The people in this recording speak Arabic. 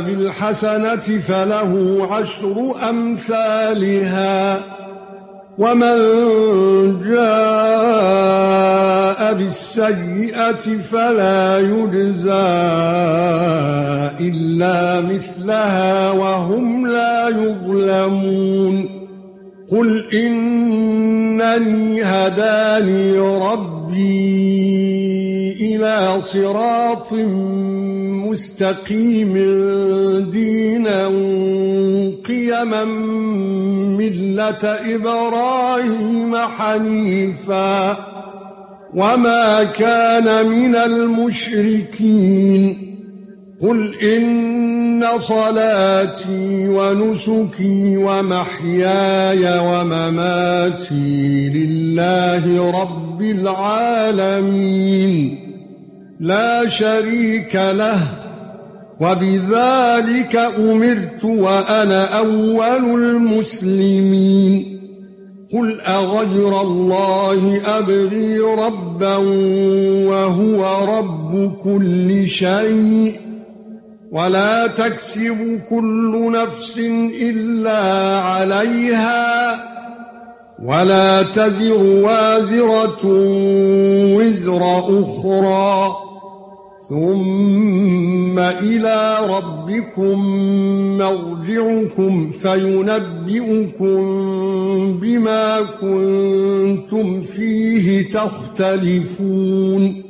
بالحسنة فله عشر أمثالها ومن جاء بالسيئة فلا يجزى إلا مثلها وهم لا يظلمون قل إنني هداني ربي إلى صراط مستقيم دينا قيما ملة إبراهيم حنيفا وما كان من المشركين قل إن صلاتي ونسكي ومحياي ومماتي لله رب العالمين لا شريك له وبذلك أمرت وأنا أول المسلمين. قل اغير الله أبغي ربا وهو رب كل شيء ولا تكسب كل نفس إلا عليها ولا تزر وازرة وزر أخرى. ثُمَّ إِلَى رَبِّكُمْ مَرْجِعُكُمْ فَيُنَبِّئُكُم بِمَا كُنتُمْ فِيهِ تَخْتَلِفُونَ.